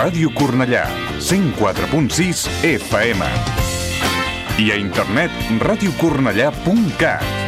Ràdio Cornellà, 104.6 FM. I a internet radiocornellà.cat.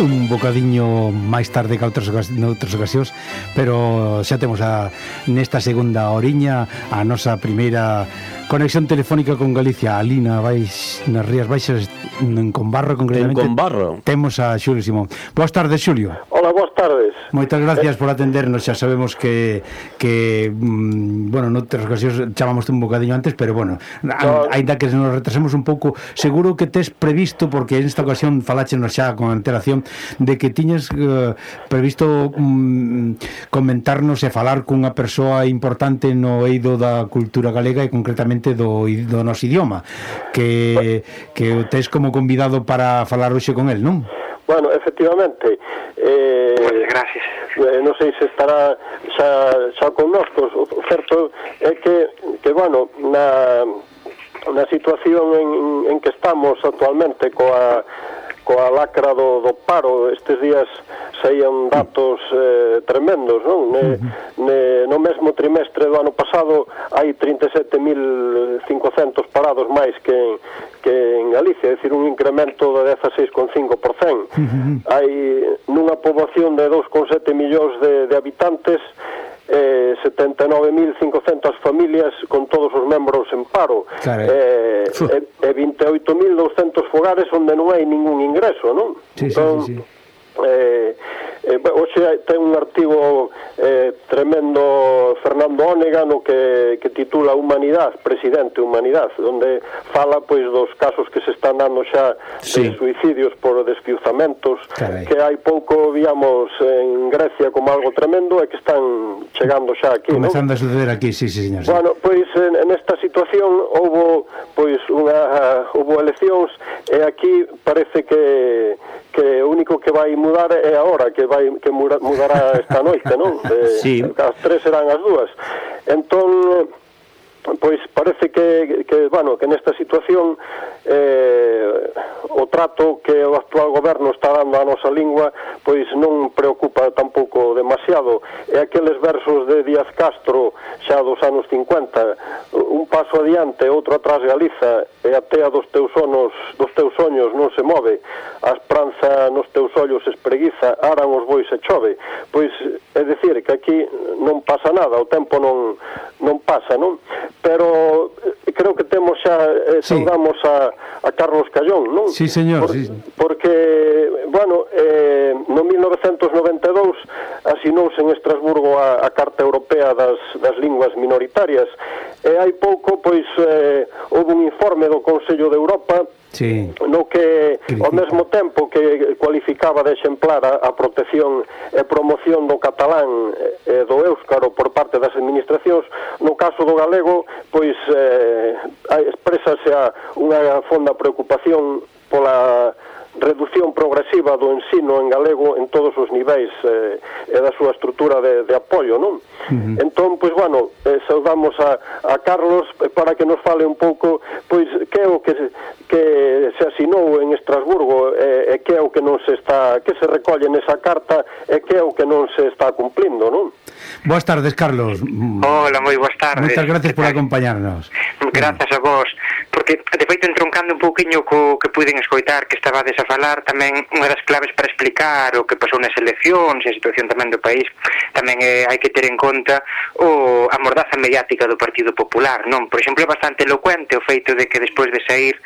un bocadiño máis tarde que outras, noutras ocasións pero xa temos a, nesta segunda oriña a nosa primeira Conexión telefónica con Galicia, Alina, vais nas Rías Baixas, en Combarro concretamente. En Combarro. Temos a Xulio Simón. Boas tardes, Xulio. Hola, boas tardes. Moitas gracias por atendernos, xa sabemos que, que mm, bueno, noutras ocasións chamamos un bocadiño antes, pero bueno, no. ainda que nos retrasemos un pouco, seguro que tes previsto, porque en esta ocasión faláchenos xa con antelación, de que tiñas eh, previsto mm, comentarnos e falar cunha persoa importante no eido da cultura galega e concretamente precisamente do, do nos idioma que, que tes como convidado para falar hoxe con el, non? Bueno, efectivamente eh, gracias eh, Non sei se estará xa, xa connosco pois O certo é que, que bueno Na, na situación en, en que estamos actualmente coa coa lacra do, do paro estes días saían datos eh, tremendos non? Ne, ne, no mesmo trimestre do ano pasado hai 37.500 parados máis que, que en Galicia é dicir un incremento de 16,5% hai nunha poboación de 2,7 millóns de, de habitantes eh, 79.500 familias con todos os membros en paro claro. eh, Uf. e, e 28.200 fogares onde non hai ningún ingreso non? Sí, sí, entón, sí, sí. Eh, eh, hoxe ten un artigo eh, tremendo Fernando Ónega no que, que titula Humanidad, Presidente Humanidad onde fala pois dos casos que se están dando xa sí. de suicidios por desfiuzamentos Carai. que hai pouco víamos en Grecia como algo tremendo e que están chegando xa aquí Comezando ¿no? a suceder aquí, sí, sí, señor sí. Bueno, pois en, en esta situación houbo pois unha, houbo eleccións e aquí parece que, que o único que vai mudar é agora que vai que mudará esta noite, non? De, sí. As tres serán as dúas. Entón, eh, pois parece que, que bueno, que nesta situación eh, o trato que o actual goberno está dando á nosa lingua pois non preocupa tampouco demasiado. E aqueles versos de Díaz Castro xa dos anos 50 un paso adiante, outro atrás Galiza e a tea dos teus sonos dos teus soños non se move. A esperanza nos teus ollos espreguiza aran os bois e chove. Pois É dicir, que aquí non pasa nada, o tempo non, non pasa, non? Pero eh, creo que temos xa, eh, sí. saudamos a, a Carlos Callón, non? Sí, señor. Por, sí. Porque Bueno, eh, no 1992 asinouse en Estrasburgo a, a Carta Europea das, das Linguas Minoritarias e hai pouco, pois, eh, houve un informe do Consello de Europa sí. no que Critica. ao mesmo tempo que cualificaba de exemplar a, a protección e promoción do catalán e do éuscaro por parte das administracións, no caso do galego, pois eh, expresase a unha fonda preocupación pola reducción progresiva do ensino en galego en todos os niveis eh, e da súa estrutura de, de apoio, non? Uh -huh. Entón, pois, bueno, eh, saudamos a, a Carlos eh, para que nos fale un pouco pois que é o que, que se asinou en Estrasburgo e, e que é o que non se está que se recolle nesa carta e que é o que non se está cumplindo, non? Boas tardes, Carlos. Hola, moi boas tardes. Moitas gracias por acompañarnos. Grazas a vos, porque de feito entroncando un pouquiño co que puden escoitar que estabades a falar, tamén unha das claves para explicar o que pasou nas eleccións e a situación tamén do país, tamén eh, hai que ter en conta o a mordaza mediática do Partido Popular, non? Por exemplo, é bastante elocuente o feito de que despois de sair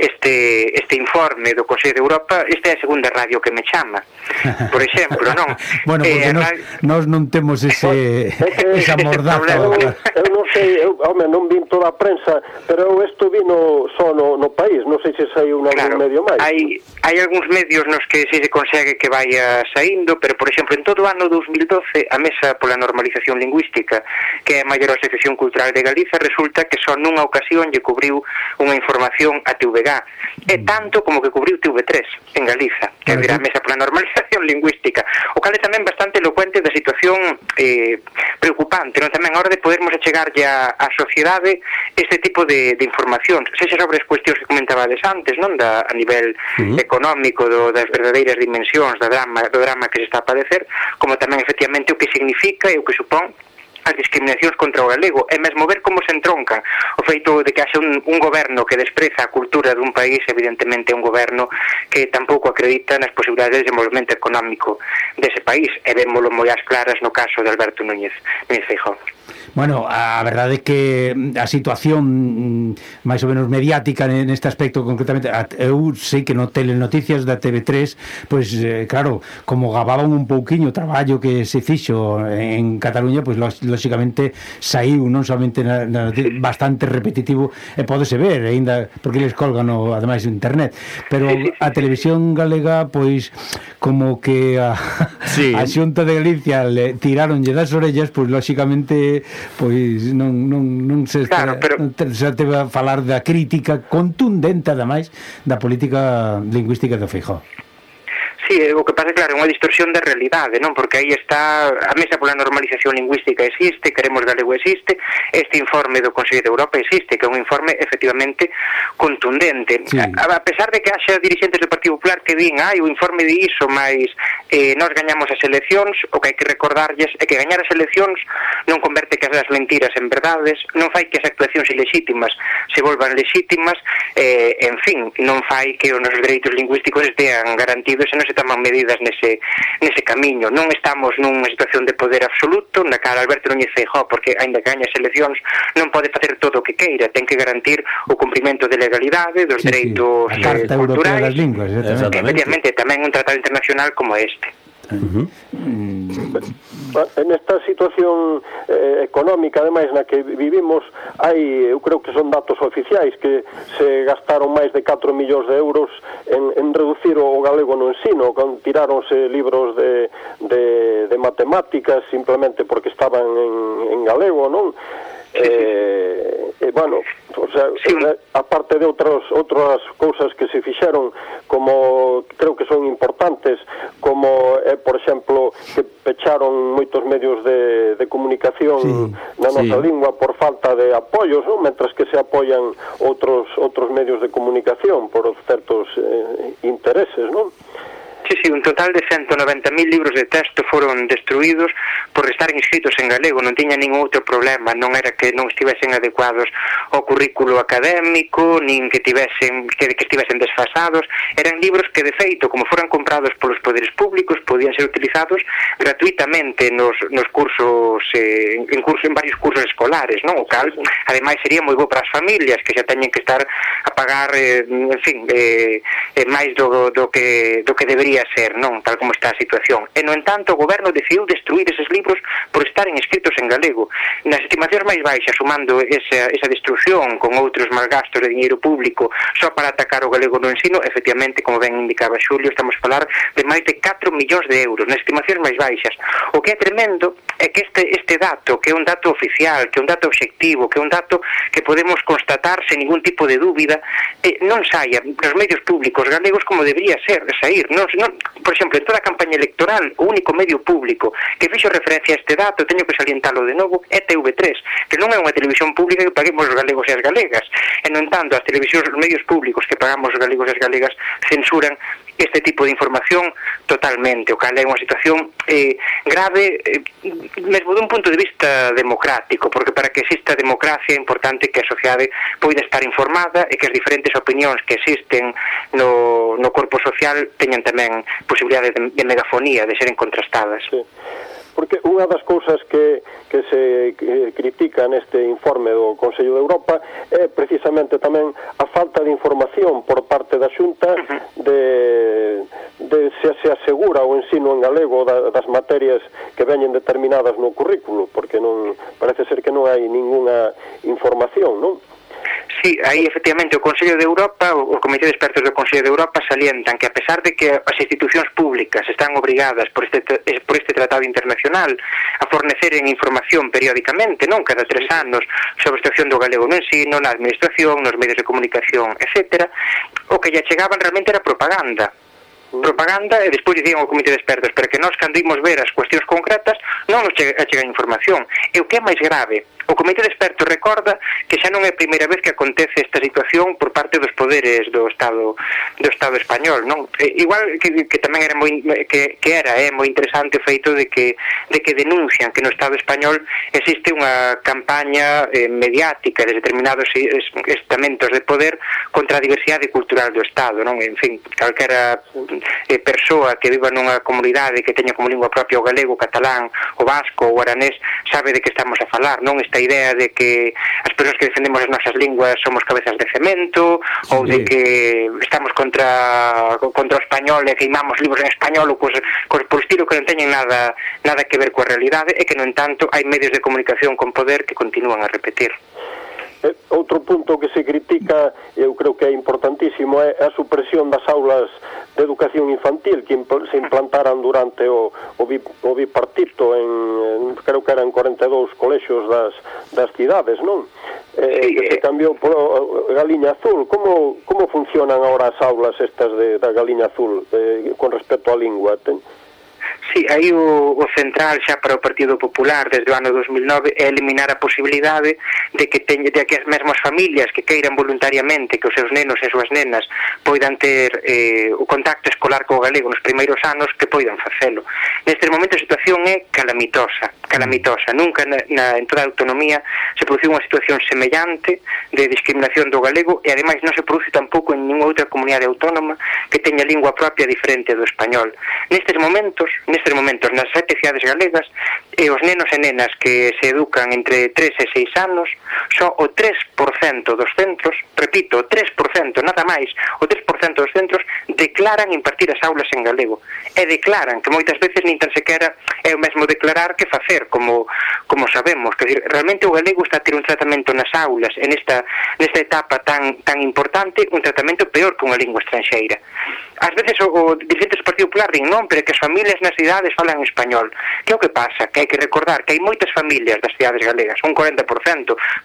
este este informe do Consello de Europa, esta é a segunda radio que me chama. Por exemplo, non? bueno, porque eh, nos, radio... nos non temos ese ese, esa mordazos. sei, eu, home, non vim toda a prensa, pero eu isto vino só no, no país, non sei se saiu en claro, algún medio máis. Hai, hai algúns medios nos que si se consegue que vaya saindo, pero, por exemplo, en todo o ano 2012, a Mesa pola Normalización Lingüística, que é a maior asociación cultural de Galiza, resulta que só nunha ocasión lle cubriu unha información a TVG. É mm. tanto como que cubriu TV3 en Galiza, que é ah, a Mesa pola Normalización Lingüística, o cal é tamén bastante elocuente da situación eh, preocupante, non tamén a hora de podermos achegarlle a, a sociedade este tipo de, de informacións, sexa sobre as cuestións que comentabades antes, non da, a nivel uh -huh. económico, do, das verdadeiras dimensións da drama, do drama que se está a padecer, como tamén efectivamente o que significa e o que supón as discriminacións contra o galego. E mesmo ver como se entroncan o feito de que haxe un, un goberno que despreza a cultura dun país evidentemente un goberno que tampouco acredita nas posibilidades de desenvolvemento económico dese país. E vémolo moi as claras no caso de Alberto Núñez Núñez Feijóo. Bueno, a verdade é que mm, a situación mm, máis ou menos mediática neste aspecto concretamente, eu sei que no Telenoticias da TV3, pois eh, claro, como gababan un pouquiño o traballo que se fixo en Cataluña, pois lógicamente saiu non somente na, na, bastante repetitivo e pódese ver aínda porque eles colgan o, ademais internet, pero a televisión galega pois como que a, sí. a Xunta de Galicia le tiraronlle das orellas, pois lógicamente pois non, non, non se claro, pero... se te va a falar da crítica contundente ademais da política lingüística do Feijó Sí, o que pasa, claro, é unha distorsión da realidade, non? Porque aí está a mesa pola normalización lingüística existe, queremos galego existe, este informe do Consello de Europa existe, que é un informe efectivamente contundente. Sí. A, a pesar de que haxa dirigentes do Partido Popular que din, ai, o informe de iso, máis eh, nós gañamos as eleccións, o que hai que recordarlles é que gañar as eleccións non converte que as mentiras en verdades, non fai que as actuacións ilexítimas se volvan lexítimas, eh, en fin, non fai que os nosos dereitos lingüísticos estean garantidos e non se toman medidas nese, nese camiño. Non estamos nunha situación de poder absoluto, na cara Alberto Núñez Feijó, porque aínda que gaña as eleccións, non pode facer todo o que queira, ten que garantir o cumprimento de legalidade, dos sí, dereitos sí. Carta eh, culturais, das linguas, exactamente. efectivamente, tamén un tratado internacional como este. Uh -huh. Mm, En esta situación eh, económica, ademais, na que vivimos, hai, eu creo que son datos oficiais que se gastaron máis de 4 millóns de euros en, en reducir o galego no ensino, con, tiráronse libros de, de, de matemáticas simplemente porque estaban en, en galego, non? Eh, e eh, bueno, o sea, sí. Eh, aparte de outras outras cousas que se fixeron como creo que son importantes, como é eh, por exemplo que pecharon moitos medios de, de comunicación sí, na nosa sí. lingua por falta de apoios, non? mentras que se apoian outros outros medios de comunicación por certos eh, intereses, non? Sí, sí, un total de 190.000 libros de texto foron destruídos por estar inscritos en galego, non tiña ningún outro problema, non era que non estivesen adecuados ao currículo académico, nin que tivesen que, que estivesen desfasados, eran libros que de feito, como foran comprados polos poderes públicos, podían ser utilizados gratuitamente nos, nos cursos eh, en curso en varios cursos escolares, non? O cal ademais sería moi bo para as familias que xa teñen que estar a pagar eh, en fin, eh, eh máis do, do que do que debería debería ser, non, tal como está a situación. E, no entanto, o goberno decidiu destruir eses libros por estaren escritos en galego. Nas estimacións máis baixas, sumando esa, esa destrucción con outros malgastos de dinheiro público só para atacar o galego no ensino, efectivamente, como ben indicaba Xulio, estamos a falar de máis de 4 millóns de euros, nas estimacións máis baixas. O que é tremendo é que este, este dato, que é un dato oficial, que é un dato obxectivo, que é un dato que podemos constatar sen ningún tipo de dúbida, eh, non saia nos medios públicos galegos como debería ser, sair, non, non, por exemplo, en toda a campaña electoral, o único medio público que fixo referencia a este dato, teño que salientalo de novo, é TV3, que non é unha televisión pública que paguemos os galegos e as galegas. E, no entanto, as televisións, os medios públicos que pagamos os galegos e as galegas censuran este tipo de información totalmente, o cal é unha situación eh, grave, eh, mesmo dun punto de vista democrático, porque para que exista democracia é importante que a sociedade poida estar informada e que as diferentes opinións que existen no, no corpo social teñan tamén posibilidades de, de megafonía, de seren contrastadas. Sí porque unha das cousas que, que se que critica neste informe do Consello de Europa é precisamente tamén a falta de información por parte da Xunta de, de se, se asegura o ensino en galego da, das materias que veñen determinadas no currículo, porque non parece ser que non hai ningunha información, non? Sí, aí efectivamente o Consello de Europa, o Comité de Expertos do Consello de Europa salientan que a pesar de que as institucións públicas están obrigadas por este, eh, por este tratado internacional a forneceren información periódicamente, non cada tres anos, sobre a situación do galego no ensino, na administración, nos medios de comunicación, etc., o que lle chegaban realmente era propaganda propaganda e despois dicían o comité de expertos, pero que nós cando imos ver as cuestións concretas non nos chega, chega información. E o que é máis grave, O Comité de Expertos recorda que xa non é a primeira vez que acontece esta situación por parte dos poderes do Estado do Estado español, non? E, igual que, que tamén era moi que, que era, é eh, moi interesante o feito de que de que denuncian que no Estado español existe unha campaña eh, mediática de determinados estamentos de poder contra a diversidade cultural do Estado, non? En fin, calquera eh, persoa que viva nunha comunidade que teña como lingua propia o galego, o catalán, o vasco, o aranés, sabe de que estamos a falar, non? Esta idea de que as persoas que defendemos as nosas linguas somos cabezas de cemento sí. ou de que estamos contra contra o español e queimamos libros en español ou cos, cos por estilo que non teñen nada nada que ver coa realidade e que no entanto hai medios de comunicación con poder que continúan a repetir. Eh, outro punto que se critica, eu creo que é importantísimo, é a supresión das aulas de educación infantil que impl se implantaran durante o, o, bi, o bipartito en, en, creo que eran 42 colexios das, das cidades, non? Eh, que se eh. cambiou por Galiña Azul. Como, como funcionan agora as aulas estas de, da Galiña Azul eh, con respecto á lingua? Ten, Sí, aí o, o central xa para o Partido Popular desde o ano 2009 é eliminar a posibilidade de que teñe, de que as mesmas familias que queiran voluntariamente que os seus nenos e as súas nenas poidan ter eh, o contacto escolar co galego nos primeiros anos que poidan facelo. Neste momento a situación é calamitosa, calamitosa. Nunca na, na, en toda a autonomía se produciu unha situación semellante de discriminación do galego e ademais non se produce tampouco en ninguna outra comunidade autónoma que teña lingua propia diferente do español. Nestes momentos, nestes nestes momentos nas sete cidades galegas e os nenos e nenas que se educan entre 3 e 6 anos só o 3% dos centros, repito, o 3%, nada máis, o 3% dos centros declaran impartir as aulas en galego e declaran que moitas veces nin tan sequera é o mesmo declarar que facer, como, como sabemos, que decir, realmente o galego está a ter un tratamento nas aulas en esta, nesta etapa tan, tan importante, un tratamento peor que unha lingua estranxeira ás veces o, o dirigente do Partido Popular din non, pero que as familias nas cidades falan español. Que é o que pasa? Que hai que recordar que hai moitas familias das cidades galegas, un 40%,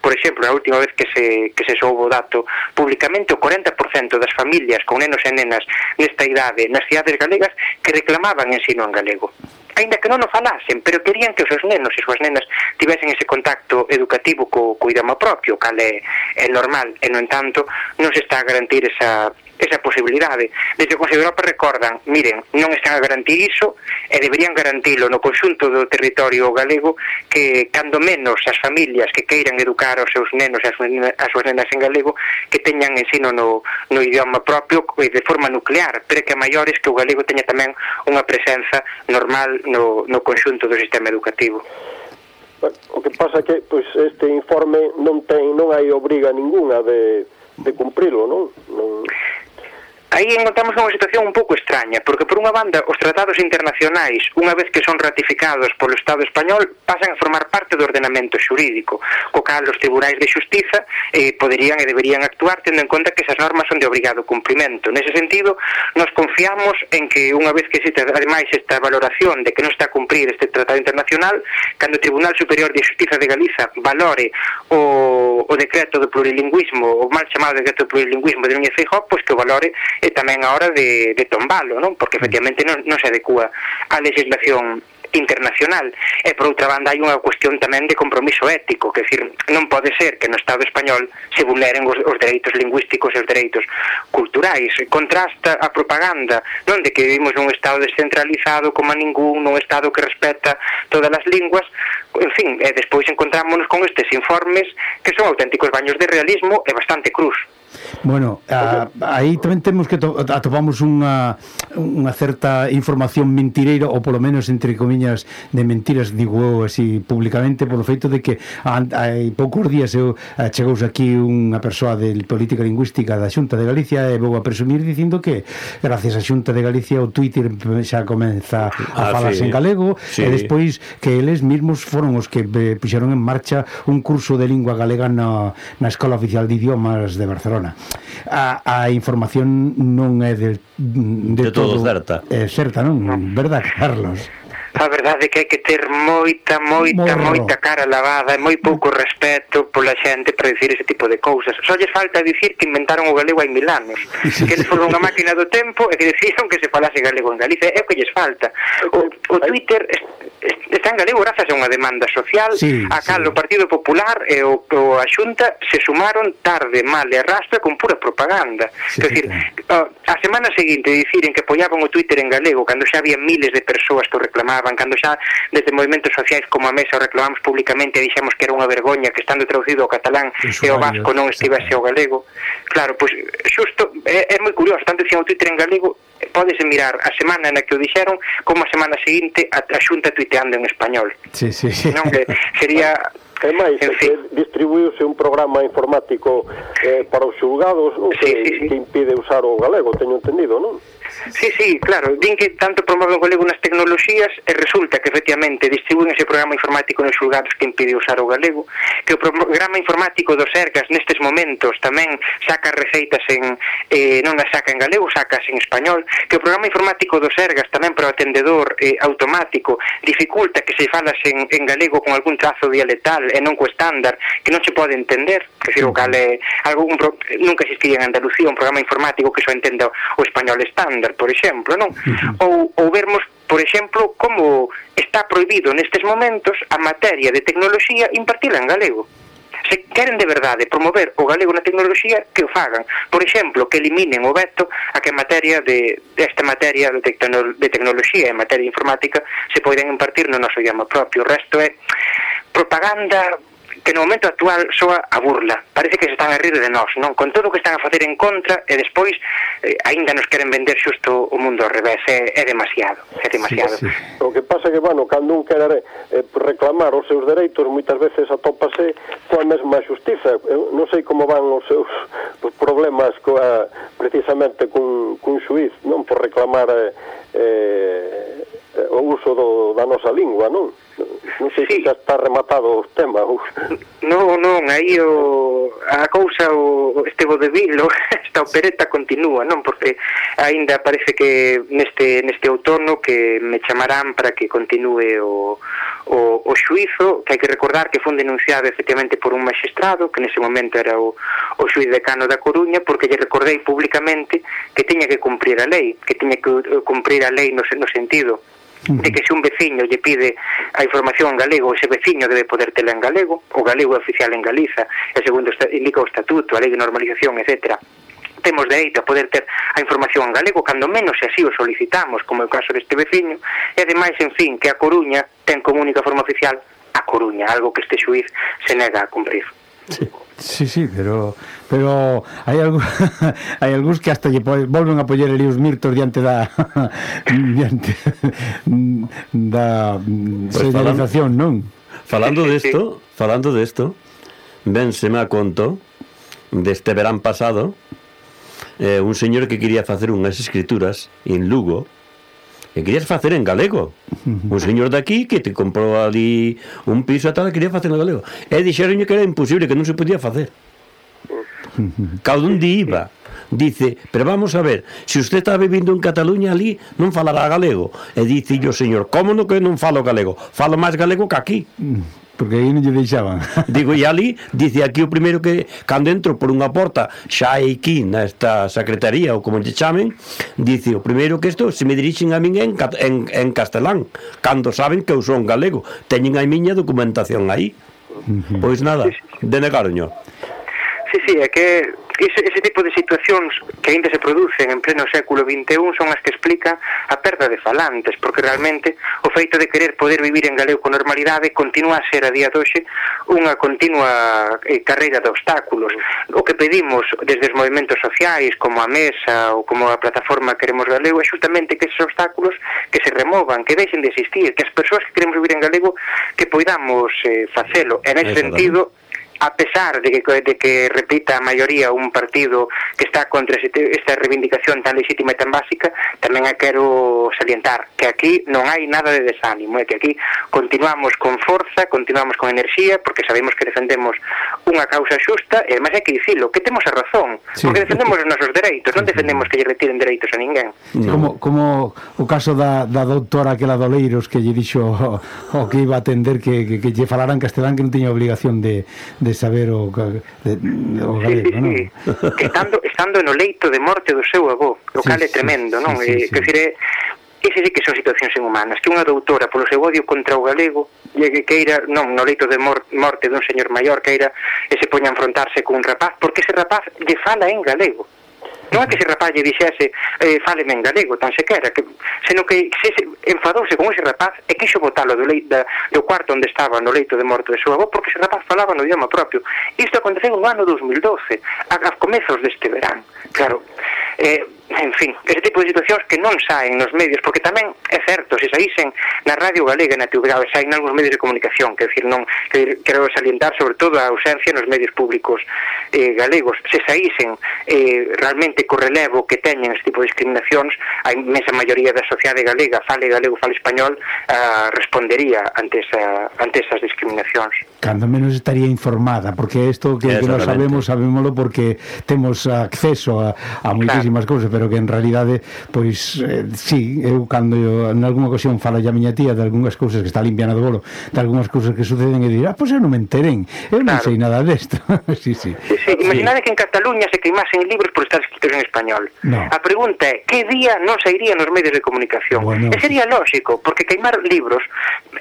por exemplo, a última vez que se, que se soubo o dato públicamente, o 40% das familias con nenos e nenas nesta idade nas cidades galegas que reclamaban ensino en galego aínda que non o falasen, pero querían que os seus nenos e as súas nenas tivesen ese contacto educativo co, co idioma propio, cal é, é normal, e no entanto non se está a garantir esa esa posibilidade. Desde o Consello de Europa recordan, miren, non están a garantir iso e deberían garantilo no conxunto do territorio galego que cando menos as familias que queiran educar os seus nenos e as, as súas nenas en galego que teñan ensino no, no idioma propio de forma nuclear, pero que a maiores que o galego teña tamén unha presenza normal no, no conxunto do sistema educativo. O que pasa que pois, este informe non ten non hai obriga ninguna de, de cumprilo, non? non... Aí encontramos unha situación un pouco extraña, porque por unha banda os tratados internacionais, unha vez que son ratificados polo Estado español, pasan a formar parte do ordenamento xurídico, co cal os tribunais de xustiza eh, poderían e deberían actuar tendo en conta que esas normas son de obrigado cumprimento. Nese sentido, nos confiamos en que unha vez que existe ademais esta valoración de que non está cumprindo cumprir este tratado internacional cando o Tribunal Superior de Justiza de Galiza valore o, o decreto do plurilingüismo o mal chamado decreto do plurilingüismo de Núñez Feijó pois que o valore e tamén a hora de, de tombalo non? porque efectivamente non, non se adecua á legislación internacional. E por outra banda hai unha cuestión tamén de compromiso ético que decir, non pode ser que no Estado español se vulneren os, os dereitos lingüísticos e os dereitos culturais. Contrasta a propaganda non de que vivimos nun Estado descentralizado como a ningún, nun Estado que respeta todas as linguas. En fin, e despois encontrámonos con estes informes que son auténticos baños de realismo e bastante cruz. Bueno, a, aí tamén temos que to, atopamos unha unha certa información mentireira ou polo menos entre comiñas de mentiras digo eu así públicamente polo feito de que hai poucos días eu eh, chegouse aquí unha persoa de política lingüística da Xunta de Galicia e vou a presumir dicindo que gracias á Xunta de Galicia o Twitter xa comeza a ah, falarse sí. en galego sí. e despois que eles mesmos foron os que eh, puxeron en marcha un curso de lingua galega na, na Escola Oficial de Idiomas de Barcelona A, a información non é mm, de, de, de todo, todo certa. É certa, non? Verdad, Carlos? a verdade é que hai que ter moita, moita, Morro. moita cara lavada e moi pouco respeto pola xente para dicir ese tipo de cousas. Só lles falta dicir que inventaron o galego hai mil anos, que eles foron unha máquina do tempo e que decidiron que se falase galego en Galicia, é o que lles falta. O, o Twitter está en galego grazas a unha demanda social, sí, a cal sí. o Partido Popular e o, o a Xunta se sumaron tarde, mal e arrastra con pura propaganda. Sí, Quer decir, a, a semana seguinte diciren que apoiaban o Twitter en galego cando xa había miles de persoas que reclamaban cando xa desde movimentos sociais como a mesa o reclamamos públicamente e dixemos que era unha vergoña que estando traducido ao catalán e ao vasco non estivese ao galego claro, pois xusto é, é moi curioso, tanto dicían o Twitter en galego podese mirar a semana na que o dixeron como a semana seguinte a, a xunta tuiteando en español. Sí, sí, sí. Non, que sería E máis, en fin. que distribuíuse un programa informático eh, para os xulgados non? Sí, que, sí, sí. que impide usar o galego, teño entendido, non? Sí, sí, claro, din que tanto promoven galego nas tecnoloxías e resulta que efectivamente distribuen ese programa informático nos xulgados que impide usar o galego, que o programa informático dos ergas nestes momentos tamén saca receitas en eh, non as saca en galego, sacas en español, que o programa informático dos ergas tamén para o atendedor eh, automático dificulta que se falas en, en galego con algún trazo dialectal e non co estándar que non se pode entender, que decir, o cal é algún pro, nunca existía en Andalucía un programa informático que só entenda o español estándar. Tinder, por exemplo, non? Ou, ou vermos, por exemplo, como está prohibido nestes momentos a materia de tecnoloxía impartila en galego. Se queren de verdade promover o galego na tecnoloxía, que o fagan. Por exemplo, que eliminen o veto a que materia de, desta materia de, tecno, de tecnoloxía e materia informática se poden impartir no noso idioma propio. O resto é propaganda que no momento actual soa a burla. Parece que se están a rir de nós, non? Con todo o que están a facer en contra e despois eh, aínda nos queren vender xusto o mundo ao revés. É, é demasiado, é demasiado. Sí, sí. O que pasa que, bueno, cando un quer eh, reclamar os seus dereitos, moitas veces atópase coa mesma xustiza. Eu non sei como van os seus os problemas coa, precisamente cun, cun xuiz, non? Por reclamar eh, eh, o uso do, da nosa lingua, non? Non sei sí. se xa está rematado o tema ou... Non, non, aí o, a cousa o este de esta opereta continúa, non? Porque aínda parece que neste, neste outono que me chamarán para que continúe o, o, o xuizo que hai que recordar que foi denunciado efectivamente por un magistrado que nese momento era o, o xuiz decano da Coruña porque lle recordei públicamente que tiña que cumprir a lei que tiña que eh, cumprir a lei no, no sentido de que se un veciño lle pide a información en galego, ese veciño debe poder tela en galego, o galego é oficial en Galiza, e segundo indica o estatuto, a lei de normalización, etcétera temos dereito a poder ter a información en galego cando menos se así o solicitamos, como é o caso deste veciño, e ademais, en fin, que a Coruña ten como única forma oficial a Coruña, algo que este xuiz se nega a cumprir. Sí. Sí, sí, pero pero hai algún, hai algúns que hasta lle volven a poñer ali os mirtos diante da diante da pues señalización, non? Falando disto, falando disto, vénseme a conto deste verán pasado eh, un señor que quería facer unhas escrituras en Lugo e querías facer en galego. Un señor daqui que te comprou ali un piso e tal, quería facer en galego. E dixeronlle que era imposible, que non se podía facer. Cada un di iba dice, pero vamos a ver, se usted está vivindo en Cataluña ali, non falará galego. E dice o señor, como no que non falo galego? Falo máis galego que aquí. Mm, porque aí non lle deixaban. Digo, e ali, dice aquí o primeiro que, cando entro por unha porta, xa hai aquí, nesta secretaría, ou como lle chamen, dice, o primeiro que isto, se me dirixen a min en, en, en castelán, cando saben que eu son galego, teñen a miña documentación aí. Uh -huh. Pois nada, denegaronño. Sí, sí, é que ese, ese tipo de situacións que ainda se producen en pleno século XXI son as que explica a perda de falantes, porque realmente o feito de querer poder vivir en galego con normalidade continúa a ser a día doxe unha continua eh, carreira de obstáculos. O que pedimos desde os movimentos sociais, como a Mesa ou como a plataforma Queremos Galego, é justamente que esos obstáculos que se removan, que deixen de existir, que as persoas que queremos vivir en galego que poidamos eh, facelo. En ese sentido, a pesar de que, de que repita a maioría un partido que está contra esta reivindicación tan legítima e tan básica, tamén a quero salientar que aquí non hai nada de desánimo, é que aquí continuamos con forza, continuamos con enerxía, porque sabemos que defendemos unha causa xusta, e además hai que dicilo, que temos a razón, sí. porque defendemos os nosos dereitos, non defendemos que lle retiren dereitos a ninguén. No. Como, como o caso da, da doutora aquela Doleiros que lle dixo o, o que iba a atender que, que, que lle falaran castelán que non tiña obligación de, de de saber o, de, o galego, sí, sí, non? Sí. Estando, estando no leito de morte do seu avó, o cal é tremendo, non? Sí, sí, eh, sí. Que dire, ese sí que son situacións inhumanas, que unha doutora polo seu odio contra o galego e que queira, non, no leito de mor morte dun señor maior queira e se poña a enfrontarse cun rapaz, porque ese rapaz lle fala en galego. Non é que ese rapaz lle dixese eh, fáleme en galego, tan sequera, que, seno que se, se enfadouse con ese rapaz e quixo botalo do, leito, da, do cuarto onde estaba no leito de morto de súa avó, porque ese rapaz falaba no idioma propio. Isto aconteceu no ano 2012, a, a comezos deste verán. Claro, eh, en fin, ese tipo de situacións que non saen nos medios, porque tamén é certo, se saísen na Radio Galega e na TV saen algúns medios de comunicación, que decir, non, que quero salientar sobre todo a ausencia nos medios públicos eh, galegos, se saísen eh, realmente co relevo que teñen ese tipo de discriminacións, a inmensa maioría da sociedade galega, fale galego, fale español, eh, respondería ante, esa, ante esas discriminacións cando menos estaría informada, porque isto que, que non sabemos, sabémoslo porque temos acceso a, a moitísimas cousas, pero que en realidade, pois, eh, sí, eu cando eu, en algunha ocasión falo a miña tía de algunhas cousas que está limpiana do bolo, de algunhas cousas que suceden e dirá, ah, pois eu non me enteren, eu non claro. sei nada desto. sí, sí. sí, sí. Imaginade sí. que en Cataluña se queimasen libros por estar escritos en español. No. A pregunta é, que día non sairía nos medios de comunicación? Bueno. E sería lógico, porque queimar libros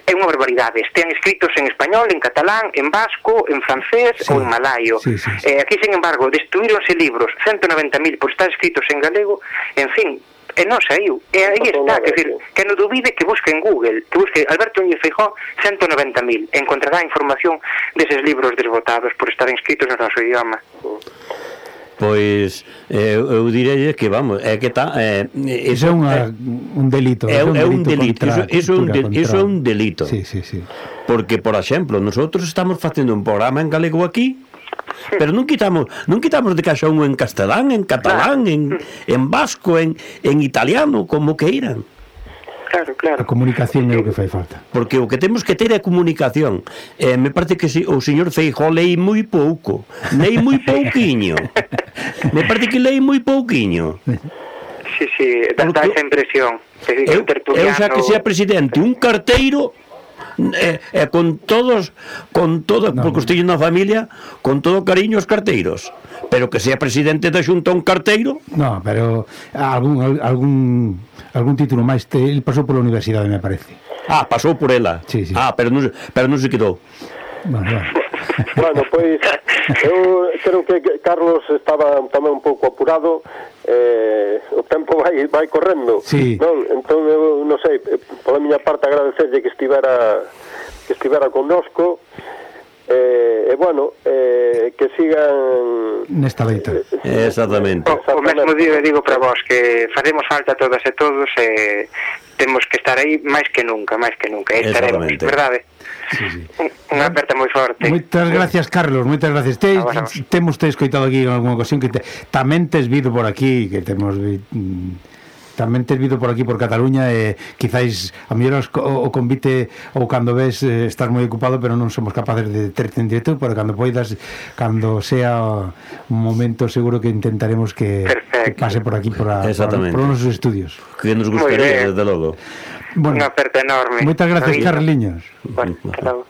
é unha barbaridade, estean escritos en español, en catalán, catalán, en vasco, en francés sí, ou en malaio. Sí, sí, sí. Eh, aquí, sin embargo, destruíronse libros, 190.000 por pois estar escritos en galego, en fin, e non saiu. E aí está, que, decir, que non dubide que busque en Google, que busque Alberto Núñez Feijó 190.000, encontrará información deses libros desbotados por estar inscritos no noso idioma pois eh, eu, eu direi que vamos, é que tá eh, é, iso, é unha, un delito, é, é un delito, iso é un delito, iso, é un delito. Sí, sí, sí. Porque por exemplo, nosotros estamos facendo un programa en galego aquí, Pero non quitamos, non quitamos de caixa un en castelán, en catalán, en, en vasco, en, en italiano, como que irán claro, claro. A comunicación é o que fai falta. Porque o que temos que ter é comunicación. Eh, me parece que si, o señor Feijó lei moi pouco, lei moi pouquiño. me parece que lei moi pouquiño. Sí, sí, dá esa impresión. Eu, eu xa que sea presidente, un carteiro eh, eh, con todos con todo, no. porque estou na familia con todo cariño os carteiros pero que sea presidente da xunta un carteiro no, pero algún algún, algún título máis te, el pasou pola universidade me parece ah, pasou por ela sí, sí. ah, pero non, pero non se quedou bueno, bueno bueno, pois eu creo que Carlos estaba tamén un pouco apurado eh, o tempo vai, vai correndo sí. non? entón eu non sei eh, pola miña parte agradecerlle que estivera que estivera connosco E, e bueno, eh, que sigan nesta leita. Eh, exactamente. O, o mesmo día digo para vos que faremos falta todas e todos e eh, temos que estar aí máis que nunca, máis que nunca. Estaremos, verdade? Sí, sí. Unha aperta moi forte. Moitas gracias, Carlos, moitas gracias. Te, temos te escoitado aquí en algunha ocasión que te, tamén tes vido por aquí, que temos vi, mm, tamén te vido por aquí por Cataluña e quizáis a mellor o, o convite ou cando ves eh, estás moi ocupado pero non somos capaces de terte en directo pero cando poidas cando sea un momento seguro que intentaremos que, que pase por aquí por, a, por, por, os os estudios. Que nos gustaría desde logo bueno, unha aperta enorme. Moitas gracias, Carliños. Bueno,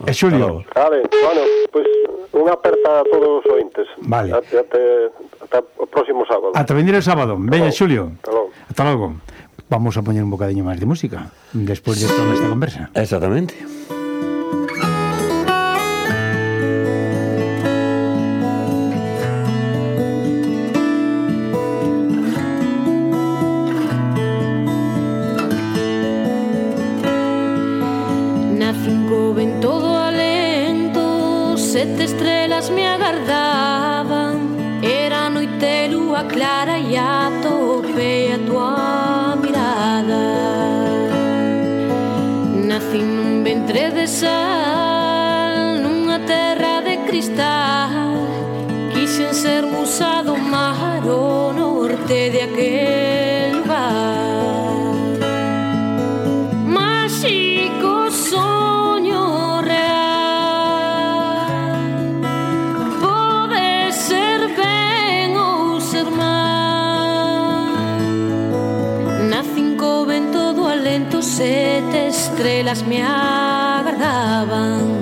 e Xulio. Eh, vale, bueno, pois pues, unha aperta a todos os ointes. Vale. Até, até, até o próximo sábado. Ata venir o sábado. Veña, Xulio. Hasta logo. Hasta logo. Vamos a poñer un bocadiño máis de música despois de toda esta conversa. Exactamente. nace un coven todo alento Sete estrelas me agardaban. Era noite lúa clara e atopei a tua mirada. Nací nun ventre de sal Nunha terra de cristal. Quixen ser musa do mar O norte de aquel me agradaban.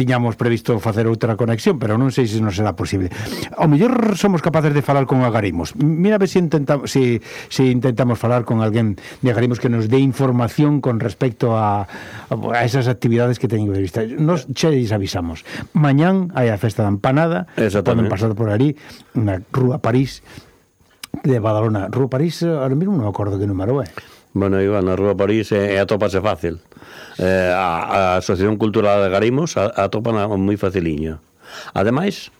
tiñamos previsto facer outra conexión, pero non sei se non será posible. Ao mellor somos capaces de falar con agarimos. Mira a ver se intentamos se, se intentamos falar con alguén de agarimos que nos dé información con respecto a, a esas actividades que teñen que vista. Nos che avisamos. Mañán hai a festa da empanada, poden pasar por ali na Rúa París de Badalona. Rúa París, ahora mismo non acordo que número é. Eh? Bueno, Iván, a Rúa París é, eh, é atópase fácil. Eh, a, a Asociación Cultural de Garimos atopan moi faciliño. Ademais,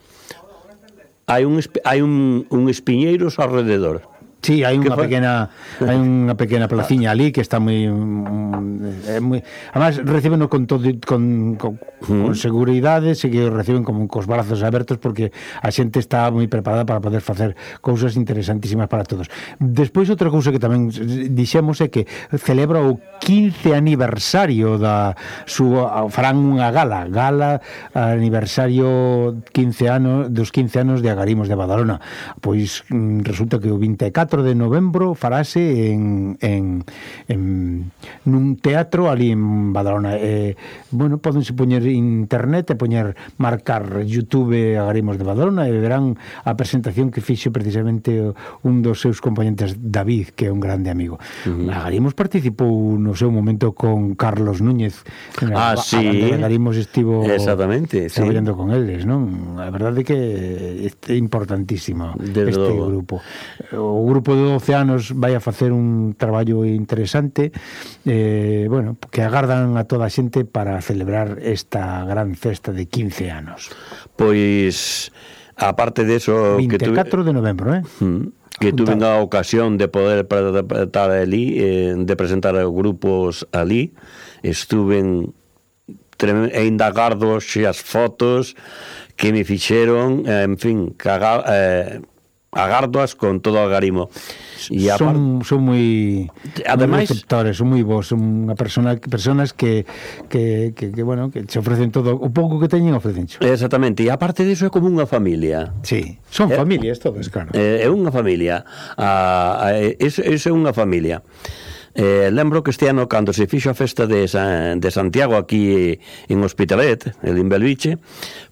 hai un, hai un, un espiñeiros ao rededor. Sí, hai unha pequena hai unha pequena placiña ali que está moi mm, é moi además reciben con todo con con, con seguridade, se que o reciben como cos brazos abertos porque a xente está moi preparada para poder facer cousas interesantísimas para todos. Despois outra cousa que tamén dixemos é que celebra o 15 aniversario da súa farán unha gala, gala aniversario 15 anos dos 15 anos de Agarimos de Badalona. Pois mm, resulta que o 24 4 de novembro farase en, en, en nun teatro ali en Badalona. Eh, bueno, podense poñer internet e poñer marcar YouTube Agarimos de Badalona e verán a presentación que fixo precisamente un dos seus componentes David, que é un grande amigo. Uh -huh. Agarimos participou no seu momento con Carlos Núñez. Ah, a, sí. A Agarimos estivo Exactamente, traballando sí. con eles, non? A verdade que é importantísimo Desde este logo. grupo. O grupo grupo de 12 anos vai a facer un traballo interesante eh, bueno, que agardan a toda a xente para celebrar esta gran festa de 15 anos. Pois aparte de eso 24 que tuve... de novembro, eh? Mm que tuve a ocasión de poder presentar ali, eh, de presentar grupos ali, estuven e indagardos as fotos que me fixeron, eh, en fin, caga, eh, agardoas con todo o agarimo. E apart... son, son moi ademais receptores, son moi vos, son unha persona personas que que, que, que bueno, que se ofrecen todo o pouco que teñen ofrecen. Exactamente, e aparte diso é como unha familia. Sí, son é, familias todas, claro. É, é unha familia. A iso é, é unha familia. Eh, lembro que este ano cando se fixo a festa de, San, de Santiago aquí en Hospitalet, en Belviche,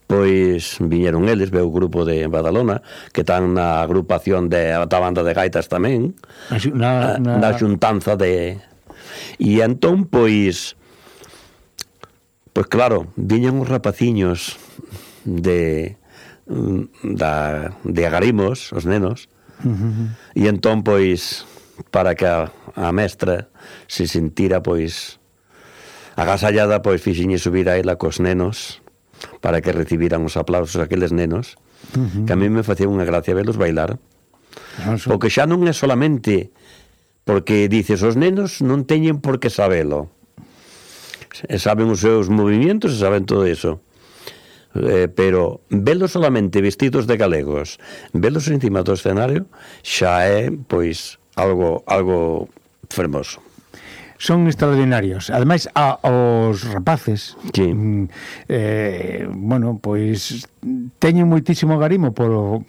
Pois viñeron eles, veu o grupo de Badalona, que están na agrupación de, da banda de gaitas tamén, na, ah, na... na xuntanza de... E entón, pois, pois claro, viñan os rapaciños de, da, de agarimos, os nenos, e entón, pois, para que a, a mestra se sentira, pois, agasallada, pois, fixiñe subir a ela cos nenos, para que recibiran os aplausos aqueles nenos, uh -huh. que a mí me facía unha gracia velos bailar. Ah, eso. Porque xa non é solamente porque dices, os nenos non teñen por que sabelo. E saben os seus movimentos e saben todo iso. Eh, pero velos solamente vestidos de galegos, velos encima do escenario, xa é, pois, algo, algo fermoso son extraordinarios. Ademais, a, os rapaces, sí. mm, eh, bueno, pois teñen moitísimo garimo polo,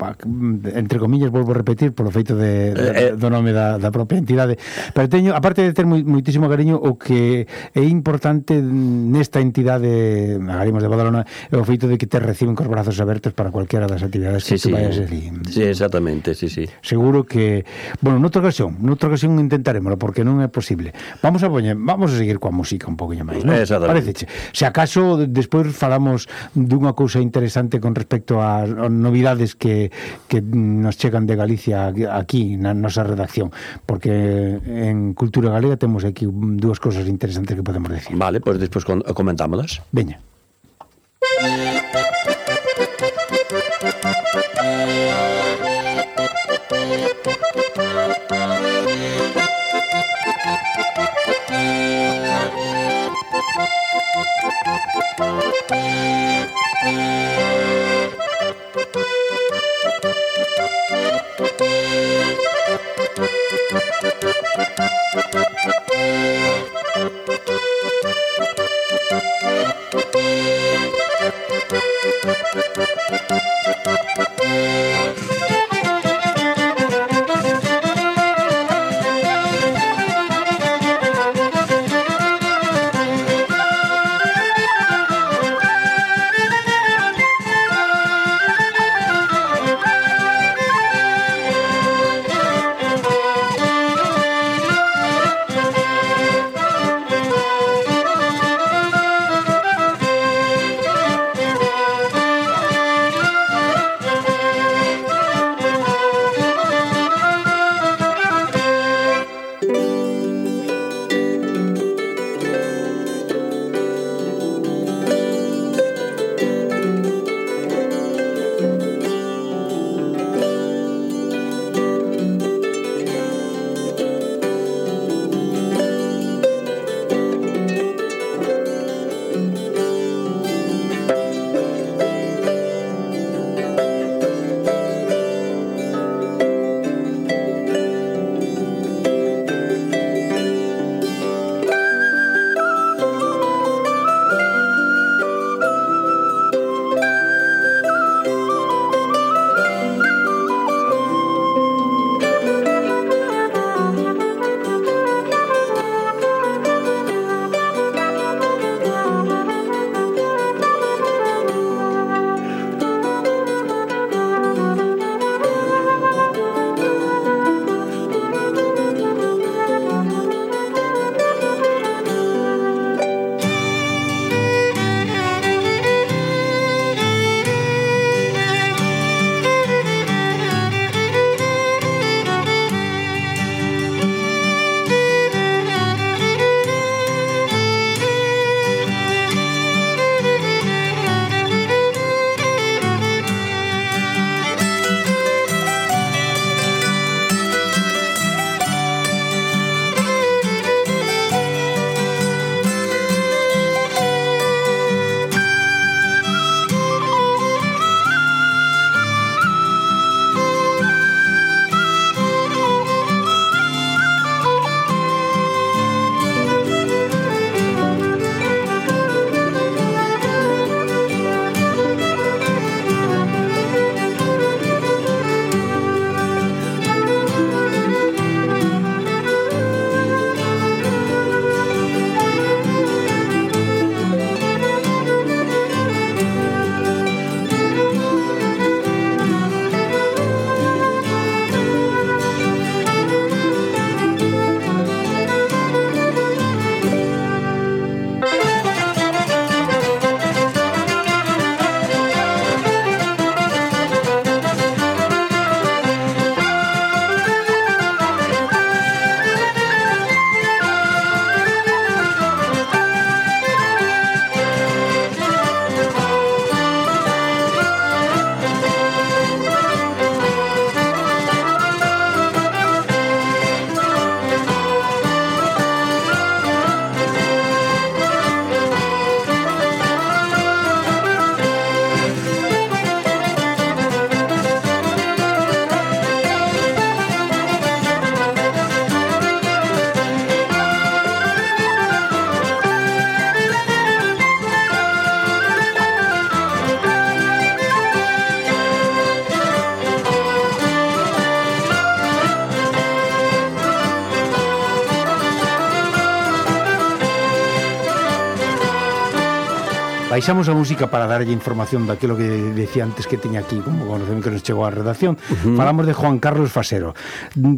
entre comillas, volvo a repetir, polo feito de, de, eh, eh, do nome da, da propia entidade. Pero teño, aparte de ter moi, moitísimo gariño, o que é importante nesta entidade, Agarimos de Badalona, é o feito de que te reciben cos brazos abertos para cualquiera das actividades que sí, tú vayas ali. Sí, exactamente, sí, sí. Seguro que... Bueno, noutra ocasión, noutra ocasión intentaremoslo, porque non é posible. Vamos vamos a poñer, vamos a seguir coa música un poquinho máis, non? Parece Se acaso despois falamos dunha cousa interesante con respecto a novidades que, que nos chegan de Galicia aquí na nosa redacción, porque en Cultura Galega temos aquí dúas cousas interesantes que podemos decir. Vale, pois despois comentámoslas. Veña. Veña. baixamos a música para darlle información daquilo que decía antes que teña aquí, como conocemos que nos chegou a redacción. Uh -huh. Falamos de Juan Carlos Fasero.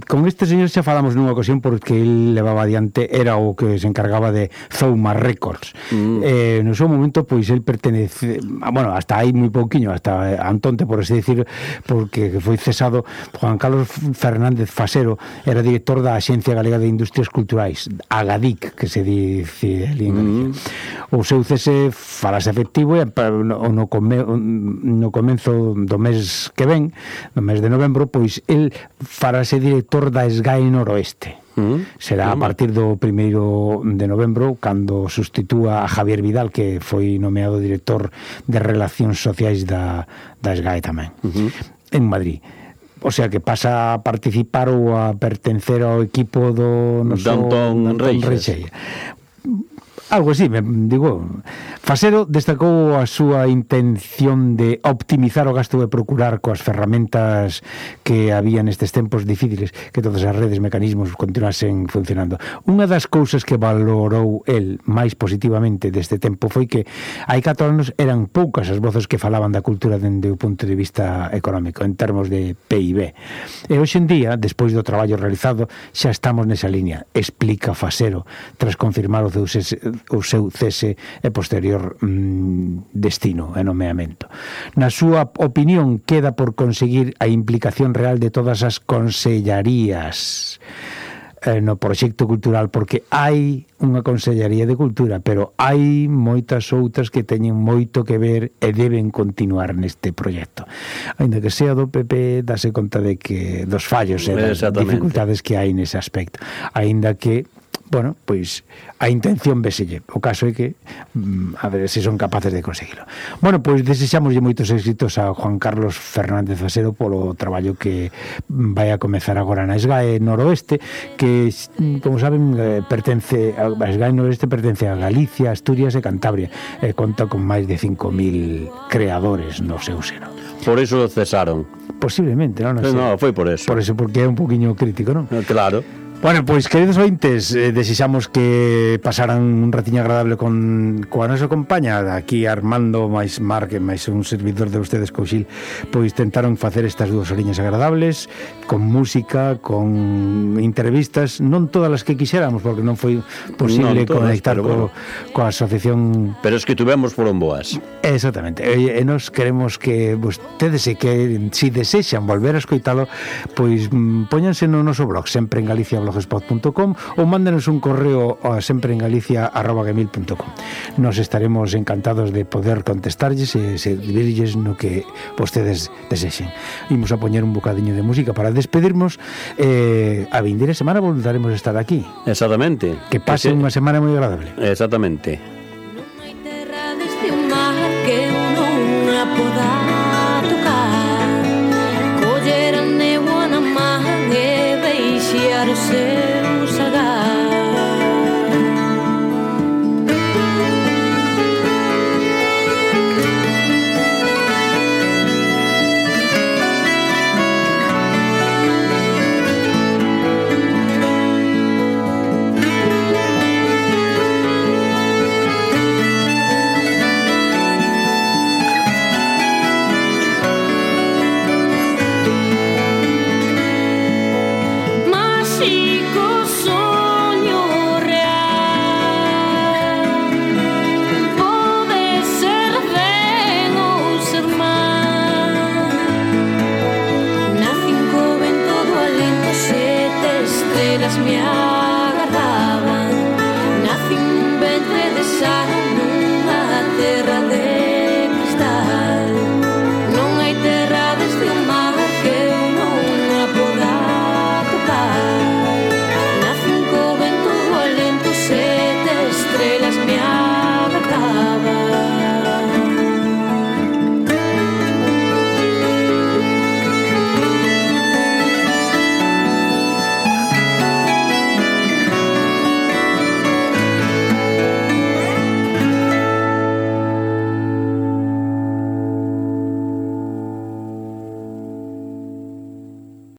Con este señor xa falamos nunha ocasión porque el levaba adiante era o que se encargaba de Zouma Records. Uh -huh. Eh, no seu momento pois el pertenece, bueno, hasta aí moi pouquiño, hasta Antonte por así decir, porque foi cesado Juan Carlos Fernández Fasero era director da Axencia Galega de Industrias Culturais, Agadic, que se dice ali en Galicia. Uh -huh. O seu cese falase efectivo e no, come, no comenzo do mes que ven, no mes de novembro, pois el farase director da SGAE Noroeste. Mm. Será a partir do primeiro de novembro cando sustitúa a Javier Vidal que foi nomeado director de Relacións Sociais da, da SGAE tamén uh -huh. en Madrid o sea que pasa a participar ou a pertencer ao equipo do no Danton, so, Algo así, me, digo, Facero destacou a súa intención de optimizar o gasto e procurar coas ferramentas que había nestes tempos difíciles que todas as redes, mecanismos continuasen funcionando. Unha das cousas que valorou el máis positivamente deste tempo foi que hai 4 anos eran poucas as voces que falaban da cultura dende o punto de vista económico, en termos de PIB. E hoxe en día, despois do traballo realizado, xa estamos nesa liña, explica Facero, tras confirmar o seu o seu cese e posterior mm, destino e nomeamento. Na súa opinión, queda por conseguir a implicación real de todas as consellarías eh, no proxecto cultural porque hai unha Consellería de Cultura, pero hai moitas outras que teñen moito que ver e deben continuar neste proxecto. Ainda que sea do PP, dase conta de que dos fallos e das dificultades que hai nese aspecto. Ainda que bueno, pois a intención veselle. O caso é que mm, a ver se son capaces de conseguilo. Bueno, pois desexámoslle moitos éxitos a Juan Carlos Fernández Acero polo traballo que mm, vai a comezar agora na SGAE Noroeste, que mm, como saben eh, pertence a SGAE Noroeste pertence a Galicia, Asturias e Cantabria. E conta con máis de 5000 creadores no seu seno. Por iso cesaron. Posiblemente, non, non, no, foi por eso. Por eso porque é un poquinho crítico, non? Claro. Bueno, pois, queridos ointes, eh, desixamos que pasaran un ratiño agradable con, coa nosa compaña aquí Armando máis Marque, máis un servidor de ustedes Couchil, pois tentaron facer estas dúas oriñas agradables con música, con entrevistas non todas as que quixéramos porque non foi posible non todas, conectar co, bueno. coa asociación. Pero es que tuvemos foron boas. Exactamente, e, e nos queremos que vostedes se que si desexan volver a escoitalo pois mm, póñanse no noso blog sempre en Galicia Blog blogspot.com ou mándanos un correo a sempreengalicia.com Nos estaremos encantados de poder contestarlles e servirlles no que vostedes desexen. Imos a poñer un bocadiño de música para despedirnos eh, a vindeira semana voltaremos a estar aquí. Exactamente. Que pase que unha semana moi agradable. Exactamente. say